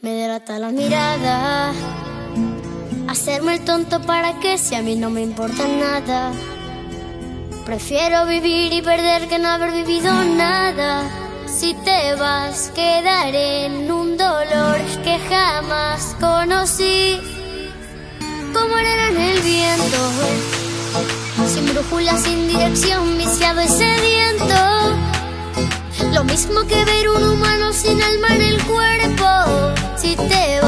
Me delata la mirada. Hacerme el tonto para que si a mí no me importa nada. Prefiero vivir y perder que no haber vivido nada. Si te vas, quedaré en un dolor que jamás conocí. Como arena en el viento, sin brújula, sin dirección, viciado y sediento. Lo mismo que ver un humano sin alma en el cuerpo. Si te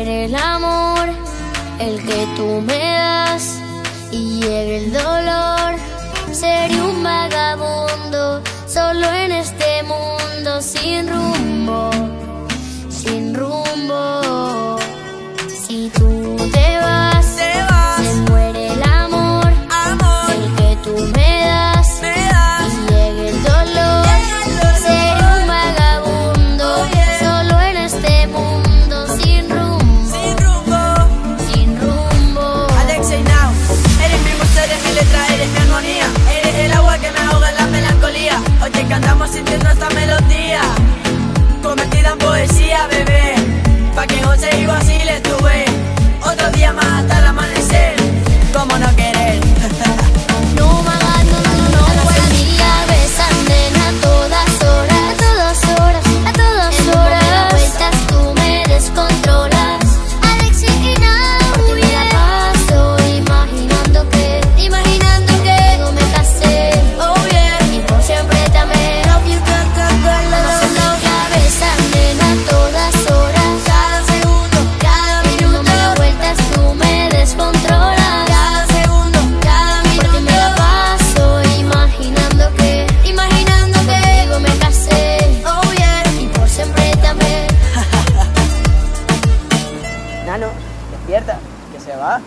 el amor, el que tú me das, y llega el dolor. Seré un vagabundo, solo en este mundo, sin rumbo, sin rumbo. Si tú te se te trata melhor. 有啊。